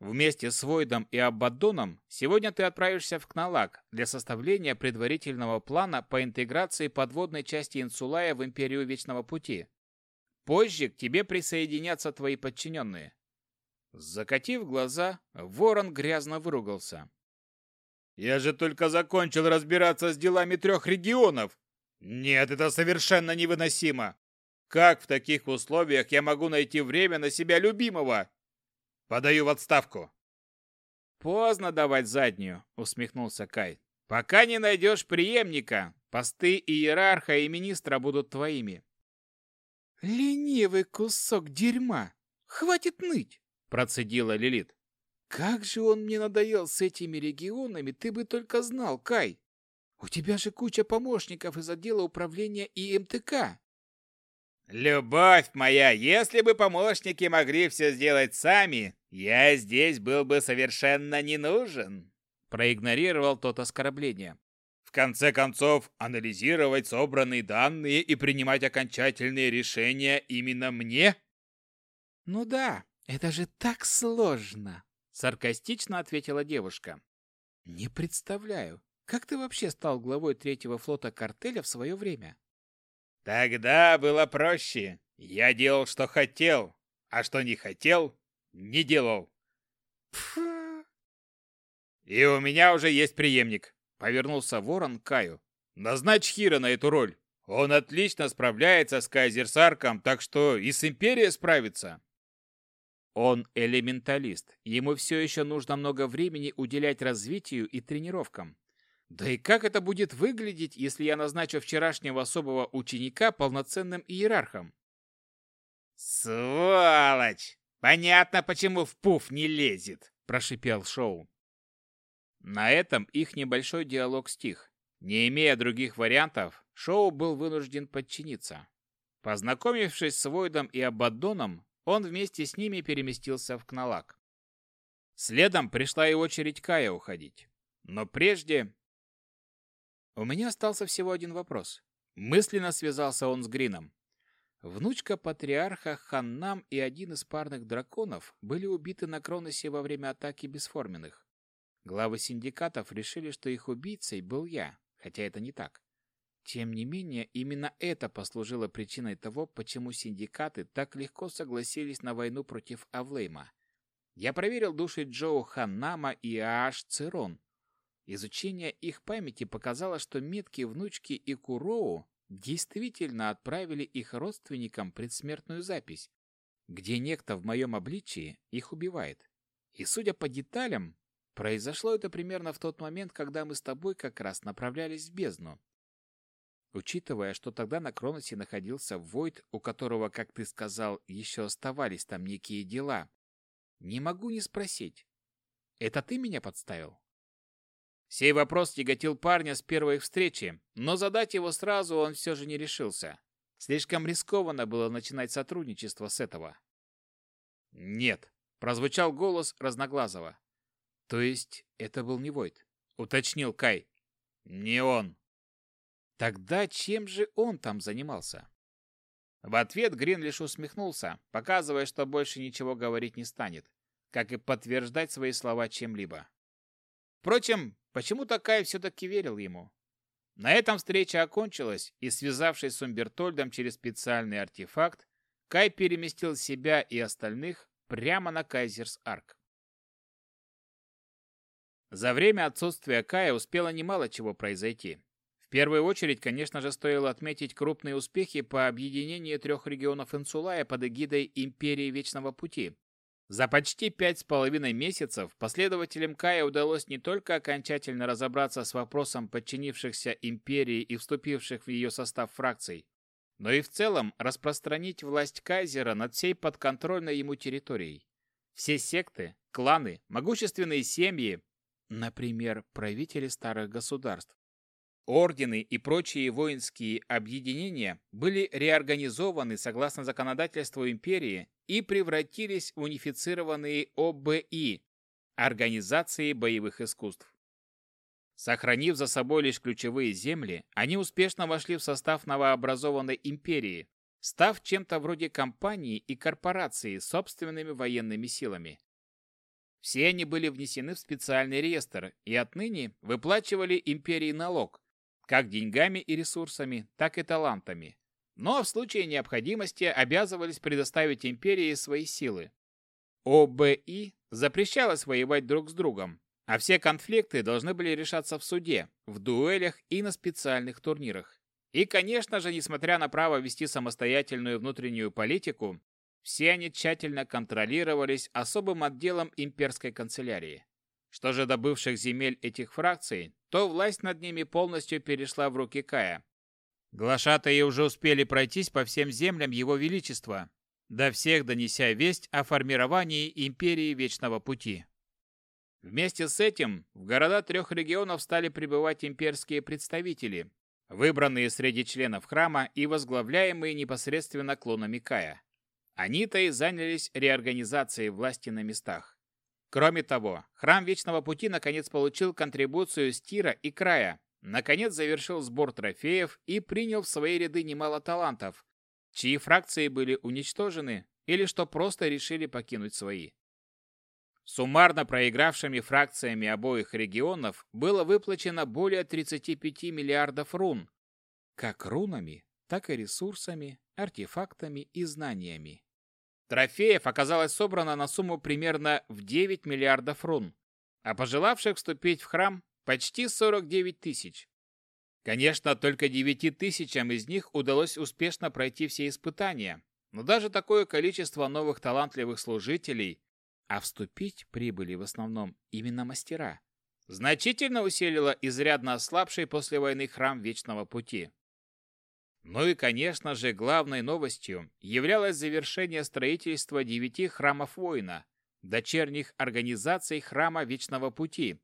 Вместе с Войдом и Абаддоном сегодня ты отправишься в Кналак для составления предварительного плана по интеграции подводной части Инсулая в Империю Вечного Пути. Позже к тебе присоединятся твои подчиненные. Закатив глаза, ворон грязно выругался. «Я же только закончил разбираться с делами трех регионов! Нет, это совершенно невыносимо! Как в таких условиях я могу найти время на себя любимого? Подаю в отставку!» «Поздно давать заднюю», — усмехнулся Кай. «Пока не найдешь преемника, посты иерарха и министра будут твоими». «Ленивый кусок дерьма! Хватит ныть!» Процедила Лилит. «Как же он мне надоел с этими регионами, ты бы только знал, Кай! У тебя же куча помощников из отдела управления и МТК!» «Любовь моя, если бы помощники могли все сделать сами, я здесь был бы совершенно не нужен!» Проигнорировал тот оскорбление. «В конце концов, анализировать собранные данные и принимать окончательные решения именно мне?» «Ну да, «Это же так сложно!» — саркастично ответила девушка. «Не представляю, Как ты вообще стал главой третьего флота картеля в свое время? Тогда было проще. Я делал, что хотел, а что не хотел, не делал. Фу. И у меня уже есть преемник. Повернулся Ворон к Каю. Назначь Хира на эту роль. Он отлично справляется с Кайзерсарком, так что и с Империей справится. Он элементалист. Ему все еще нужно много времени уделять развитию и тренировкам. Да и как это будет выглядеть, если я назначу вчерашнего особого ученика полноценным иерархом? Сволочь! Понятно, почему в пуф не лезет, прошипел Шоу. На этом их небольшой диалог стих. Не имея других вариантов, Шоу был вынужден подчиниться. Познакомившись с Войдом и Абаддоном, он вместе с ними переместился в Кналак. Следом пришла и очередь Кая уходить. Но прежде у меня остался всего один вопрос. Мысленно связался он с Грином. Внучка патриарха Ханнам и один из парных драконов были убиты на Кроносе во время атаки бесформенных. Главы синдикатов решили, что их убийцей был я, хотя это не так. Тем не менее, именно это послужило причиной того, почему синдикаты так легко согласились на войну против Авлейма. Я проверил души Джоу Ханнама и Ааш Цирон, Изучение их памяти показало, что метки внучки и Куроу действительно отправили их родственникам предсмертную запись, где некто в моем обличии их убивает. И судя по деталям, произошло это примерно в тот момент, когда мы с тобой как раз направлялись в бездну. Учитывая, что тогда на Кроносе находился Войд, у которого, как ты сказал, еще оставались там некие дела, не могу не спросить. Это ты меня подставил? Сей вопрос тяготил парня с первой встречи, но задать его сразу он все же не решился. Слишком рискованно было начинать сотрудничество с этого. «Нет», — прозвучал голос Разноглазого. «То есть это был не Войт?» — уточнил Кай. «Не он». «Тогда чем же он там занимался?» В ответ Грин лишь усмехнулся, показывая, что больше ничего говорить не станет, как и подтверждать свои слова чем-либо. Впрочем, почему-то Кай все-таки верил ему. На этом встреча окончилась, и, связавшись с Умбертольдом через специальный артефакт, Кай переместил себя и остальных прямо на Кайзерс-Арк. За время отсутствия Кая успело немало чего произойти. Первую очередь, конечно же, стоило отметить крупные успехи по объединению трех регионов Инсулая под эгидой Империи Вечного Пути, за почти пять с половиной месяцев последователям Кая удалось не только окончательно разобраться с вопросом подчинившихся империи и вступивших в ее состав фракций, но и в целом распространить власть Кайзера над всей подконтрольной ему территорией. Все секты, кланы, могущественные семьи, например, правители старых государств, Ордены и прочие воинские объединения были реорганизованы согласно законодательству империи и превратились в унифицированные ОБИ – Организации боевых искусств. Сохранив за собой лишь ключевые земли, они успешно вошли в состав новообразованной империи, став чем-то вроде компании и корпорации с собственными военными силами. Все они были внесены в специальный реестр и отныне выплачивали империи налог, как деньгами и ресурсами, так и талантами. Но в случае необходимости обязывались предоставить империи свои силы. ОБИ запрещалось воевать друг с другом, а все конфликты должны были решаться в суде, в дуэлях и на специальных турнирах. И, конечно же, несмотря на право вести самостоятельную внутреннюю политику, все они тщательно контролировались особым отделом имперской канцелярии. Что же до бывших земель этих фракций, то власть над ними полностью перешла в руки Кая. Глашатаи уже успели пройтись по всем землям Его Величества, до всех донеся весть о формировании Империи Вечного Пути. Вместе с этим в города трех регионов стали прибывать имперские представители, выбранные среди членов храма и возглавляемые непосредственно клонами Кая. Они-то и занялись реорганизацией власти на местах. Кроме того, Храм Вечного Пути наконец получил контрибуцию с Тира и Края, наконец завершил сбор трофеев и принял в свои ряды немало талантов, чьи фракции были уничтожены или что просто решили покинуть свои. суммарно проигравшими фракциями обоих регионов, было выплачено более 35 миллиардов рун, как рунами, так и ресурсами, артефактами и знаниями. Трофеев оказалось собрано на сумму примерно в 9 миллиардов рун, а пожелавших вступить в храм почти 49 тысяч. Конечно, только 9 тысячам из них удалось успешно пройти все испытания, но даже такое количество новых талантливых служителей, а вступить прибыли в основном именно мастера, значительно усилило изрядно ослабший после войны храм Вечного Пути. Ну и, конечно же, главной новостью являлось завершение строительства девяти храмов воина, дочерних организаций Храма Вечного Пути,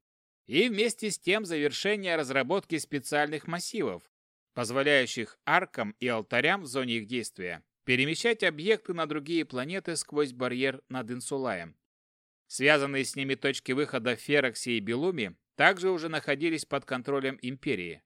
и вместе с тем завершение разработки специальных массивов, позволяющих аркам и алтарям в зоне их действия перемещать объекты на другие планеты сквозь барьер над Инсулаем. Связанные с ними точки выхода в Фероксе и Белуме также уже находились под контролем Империи.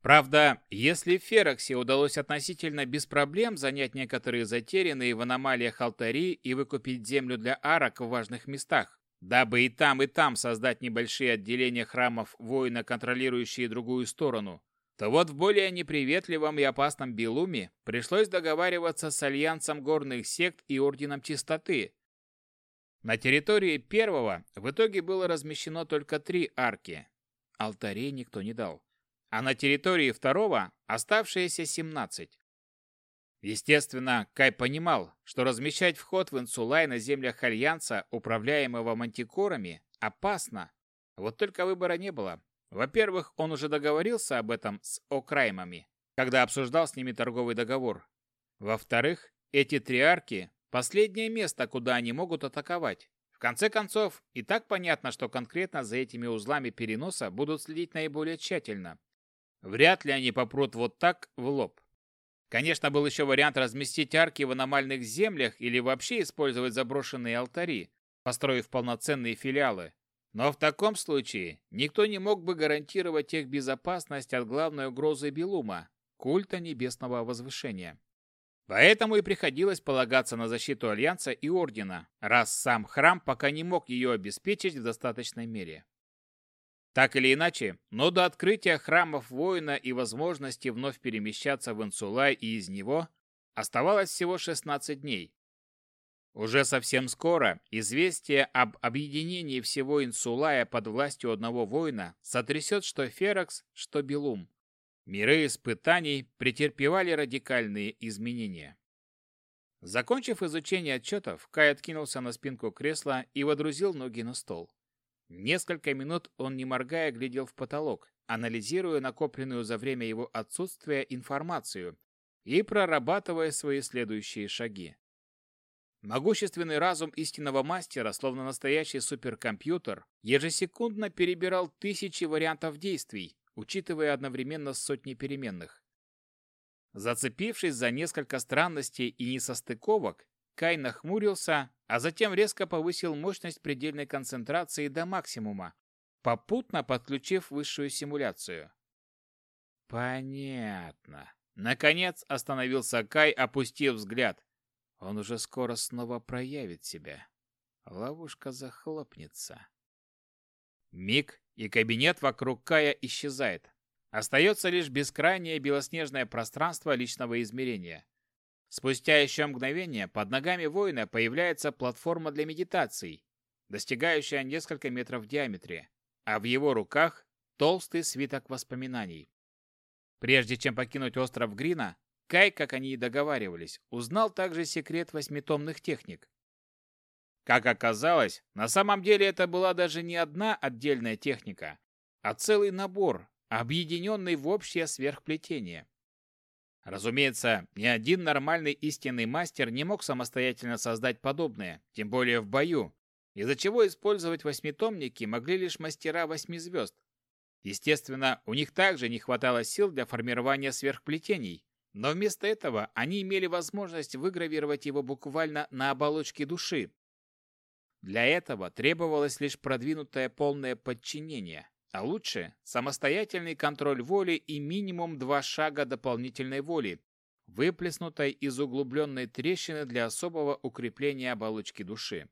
Правда, если в Фероксе удалось относительно без проблем занять некоторые затерянные в аномалиях алтари и выкупить землю для арок в важных местах, дабы и там, и там создать небольшие отделения храмов воина, контролирующие другую сторону, то вот в более неприветливом и опасном Белуме пришлось договариваться с Альянсом горных сект и Орденом Чистоты. На территории первого в итоге было размещено только три арки. Алтарей никто не дал. А на территории второго оставшиеся 17. Естественно, Кай понимал, что размещать вход в Инсулай на землях Альянса, управляемого мантикорами, опасно. Вот только выбора не было. Во-первых, он уже договорился об этом с О'Краймами, когда обсуждал с ними торговый договор. Во-вторых, эти три арки – последнее место, куда они могут атаковать. В конце концов, и так понятно, что конкретно за этими узлами переноса будут следить наиболее тщательно. Вряд ли они попрут вот так в лоб. Конечно, был еще вариант разместить арки в аномальных землях или вообще использовать заброшенные алтари, построив полноценные филиалы. Но в таком случае никто не мог бы гарантировать их безопасность от главной угрозы Белума – культа небесного возвышения. Поэтому и приходилось полагаться на защиту Альянса и Ордена, раз сам храм пока не мог ее обеспечить в достаточной мере. Так или иначе, но до открытия храмов воина и возможности вновь перемещаться в Инсулай и из него оставалось всего 16 дней, уже совсем скоро известие об объединении всего Инсулая под властью одного воина сотрясет что Ферокс, что Белум. Миры испытаний претерпевали радикальные изменения. Закончив изучение отчетов, Кай откинулся на спинку кресла и водрузил ноги на стол. Несколько минут он, не моргая, глядел в потолок, анализируя накопленную за время его отсутствия информацию и прорабатывая свои следующие шаги. Могущественный разум истинного мастера, словно настоящий суперкомпьютер, ежесекундно перебирал тысячи вариантов действий, учитывая одновременно сотни переменных. Зацепившись за несколько странностей и несостыковок, Кай нахмурился, а затем резко повысил мощность предельной концентрации до максимума, попутно подключив высшую симуляцию. Понятно. Наконец остановился Кай, опустив взгляд. Он уже скоро снова проявит себя. Ловушка захлопнется. Миг, и кабинет вокруг Кая исчезает. Остается лишь бескрайнее белоснежное пространство личного измерения. Спустя еще мгновение под ногами воина появляется платформа для медитаций, достигающая несколько метров в диаметре, а в его руках толстый свиток воспоминаний. Прежде чем покинуть остров Грина, Кай, как они и договаривались, узнал также секрет восьмитомных техник. Как оказалось, на самом деле это была даже не одна отдельная техника, а целый набор, объединенный в общее сверхплетение. Разумеется, ни один нормальный истинный мастер не мог самостоятельно создать подобное, тем более в бою, из-за чего использовать восьмитомники могли лишь мастера восьми звезд. Естественно, у них также не хватало сил для формирования сверхплетений, но вместо этого они имели возможность выгравировать его буквально на оболочке души. Для этого требовалось лишь продвинутое полное подчинение, а лучше самостоятельный контроль воли и минимум два шага дополнительной воли, выплеснутой из углубленной трещины для особого укрепления оболочки души.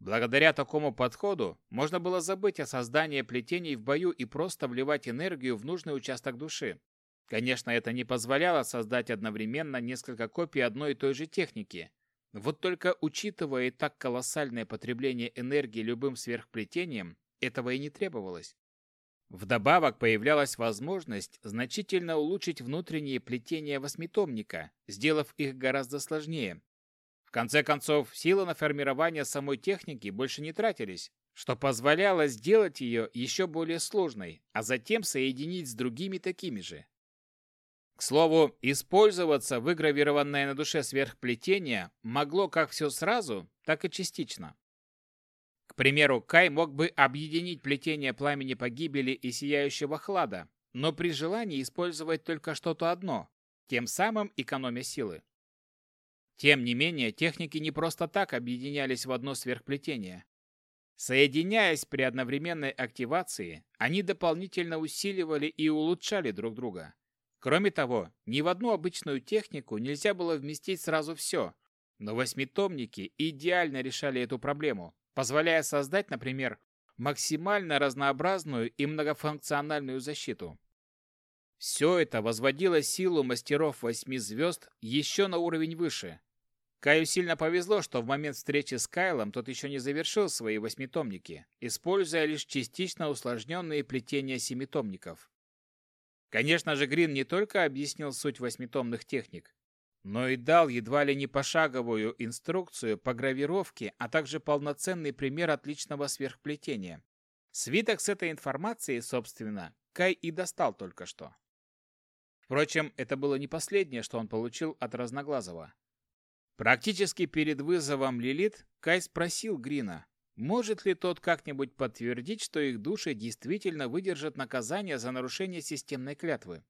Благодаря такому подходу можно было забыть о создании плетений в бою и просто вливать энергию в нужный участок души. Конечно, это не позволяло создать одновременно несколько копий одной и той же техники. Вот только учитывая и так колоссальное потребление энергии любым сверхплетением, этого и не требовалось. Вдобавок появлялась возможность значительно улучшить внутренние плетения восьмитомника, сделав их гораздо сложнее, в конце концов, силы на формирование самой техники больше не тратились, что позволяло сделать ее еще более сложной, а затем соединить с другими такими же. К слову, использоваться выгравированное на душе сверхплетение могло как все сразу, так и частично. Примеру, Кай мог бы объединить плетение пламени погибели и сияющего хлада, но при желании использовать только что-то одно, тем самым экономя силы. Тем не менее, техники не просто так объединялись в одно сверхплетение. Соединяясь при одновременной активации, они дополнительно усиливали и улучшали друг друга. Кроме того, ни в одну обычную технику нельзя было вместить сразу все, но восьмитомники идеально решали эту проблему, позволяя создать, например, максимально разнообразную и многофункциональную защиту. Все это возводило силу мастеров восьми звезд еще на уровень выше, Каю сильно повезло, что в момент встречи с Кайлом тот еще не завершил свои восьмитомники, используя лишь частично усложненные плетения семитомников. Конечно же, Грин не только объяснил суть восьмитомных техник, но и дал едва ли не пошаговую инструкцию по гравировке, а также полноценный пример отличного сверхплетения. Свиток с этой информацией, собственно, Кай и достал только что. Впрочем, это было не последнее, что он получил от Разноглазого. Практически перед вызовом Лилит Кай спросил Грина, может ли тот как-нибудь подтвердить, что их души действительно выдержат наказание за нарушение системной клятвы.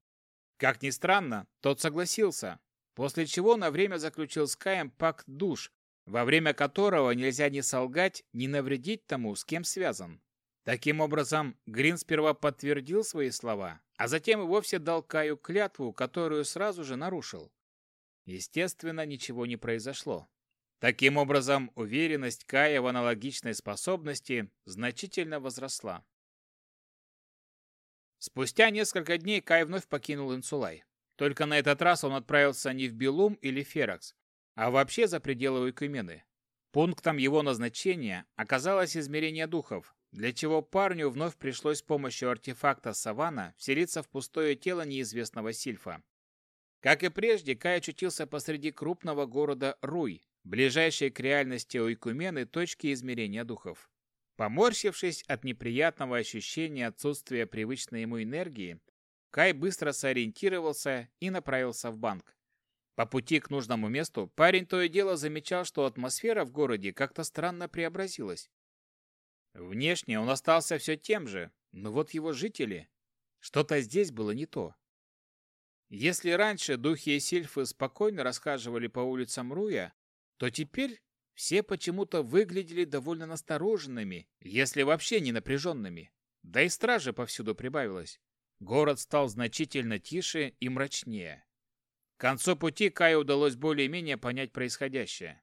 Как ни странно, тот согласился, после чего на время заключил с Каем пакт душ, во время которого нельзя ни солгать, ни навредить тому, с кем связан. Таким образом, Грин сперва подтвердил свои слова, а затем и вовсе дал Каю клятву, которую сразу же нарушил. Естественно, ничего не произошло. Таким образом, уверенность Кая в аналогичной способности значительно возросла. Спустя несколько дней Кай вновь покинул Инсулай. Только на этот раз он отправился не в Белум или Феракс, а вообще за пределы Уйкумены. Пунктом его назначения оказалось измерение духов, для чего парню вновь пришлось с помощью артефакта Савана вселиться в пустое тело неизвестного Сильфа. Как и прежде, Кай очутился посреди крупного города Руй, ближайшей к реальности Ойкумены точки измерения духов. Поморщившись от неприятного ощущения отсутствия привычной ему энергии, Кай быстро сориентировался и направился в банк. По пути к нужному месту парень то и дело замечал, что атмосфера в городе как-то странно преобразилась. Внешне он остался все тем же, но вот его жители... Что-то здесь было не то. Если раньше духи и сильфы спокойно расхаживали по улицам Руя, то теперь все почему-то выглядели довольно настороженными, если вообще не напряженными. Да и стражи повсюду прибавилось. Город стал значительно тише и мрачнее. К концу пути Каю удалось более-менее понять происходящее.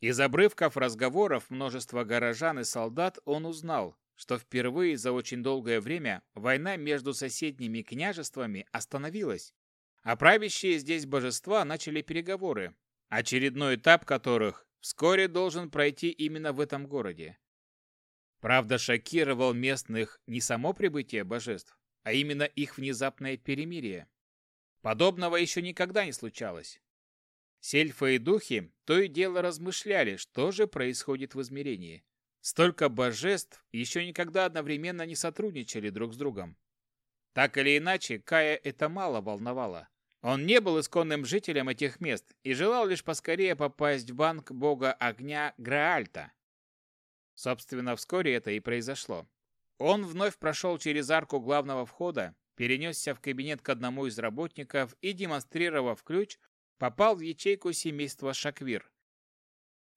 Из обрывков разговоров множества горожан и солдат он узнал, что впервые за очень долгое время война между соседними княжествами остановилась, а правящие здесь божества начали переговоры, очередной этап которых вскоре должен пройти именно в этом городе. Правда, шокировал местных не само прибытие божеств, а именно их внезапное перемирие. Подобного еще никогда не случалось. Сельфы и духи то и дело размышляли, что же происходит в измерении. Столько божеств еще никогда одновременно не сотрудничали друг с другом. Так или иначе, Кая это мало волновало. Он не был исконным жителем этих мест и желал лишь поскорее попасть в банк бога огня Граальта. Собственно, вскоре это и произошло. Он вновь прошел через арку главного входа, перенесся в кабинет к одному из работников и, демонстрировав ключ, попал в ячейку семейства Шаквир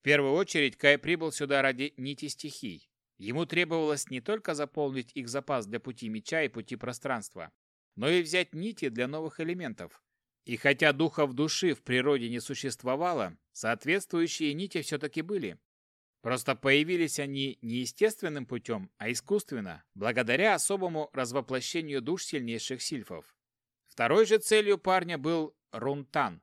первую очередь Кай прибыл сюда ради нити стихий. Ему требовалось не только заполнить их запас для пути меча и пути пространства, но и взять нити для новых элементов. И хотя духов души в природе не существовало, соответствующие нити все-таки были. Просто появились они не естественным путем, а искусственно, благодаря особому развоплощению душ сильнейших сильфов. Второй же целью парня был Рунтан.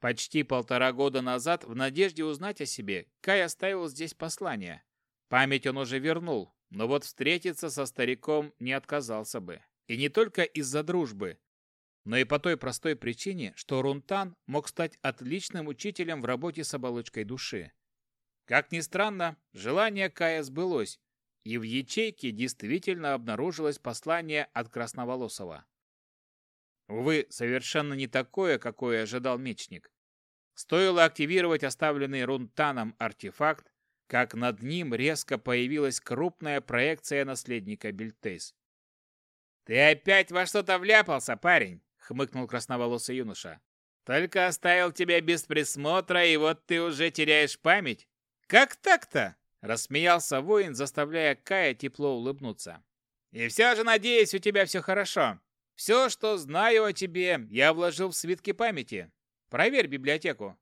Почти полтора года назад, в надежде узнать о себе, Кай оставил здесь послание. Память он уже вернул, но вот встретиться со стариком не отказался бы. И не только из-за дружбы, но и по той простой причине, что Рунтан мог стать отличным учителем в работе с оболочкой души. Как ни странно, желание Кая сбылось, и в ячейке действительно обнаружилось послание от Красноволосого. Увы, совершенно не такое, какое ожидал мечник. Стоило активировать оставленный Рунтаном артефакт, как над ним резко появилась крупная проекция наследника Бельтейс. «Ты опять во что-то вляпался, парень!» — хмыкнул красноволосый юноша. «Только оставил тебя без присмотра, и вот ты уже теряешь память. «Как так-то?» – рассмеялся воин, заставляя Кая тепло улыбнуться. «И все же, надеюсь, у тебя все хорошо. Все, что знаю о тебе, я вложил в свитки памяти. Проверь библиотеку».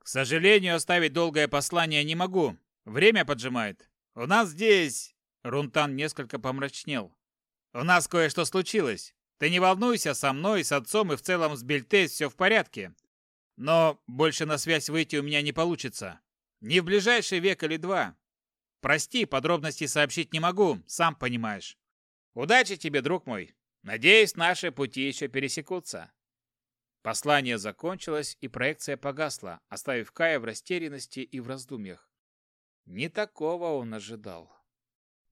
«К сожалению, оставить долгое послание не могу. Время поджимает. У нас здесь...» Рунтан несколько помрачнел. «У нас кое-что случилось. Ты не волнуйся, со мной, с отцом и в целом с Бельтейс все в порядке. Но больше на связь выйти у меня не получится. Не в ближайший век или два. Прости, подробностей сообщить не могу, сам понимаешь. Удачи тебе, друг мой. Надеюсь, наши пути еще пересекутся. Послание закончилось, и проекция погасла, оставив Кая в растерянности и в раздумьях. Не такого он ожидал.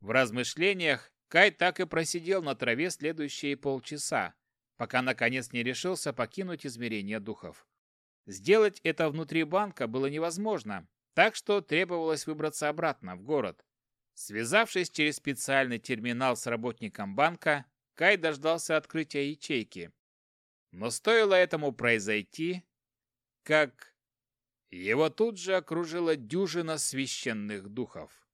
В размышлениях Кай так и просидел на траве следующие полчаса, пока наконец не решился покинуть измерение духов. Сделать это внутри банка было невозможно, так что требовалось выбраться обратно, в город. Связавшись через специальный терминал с работником банка, Кай дождался открытия ячейки. Но стоило этому произойти, как его тут же окружила дюжина священных духов.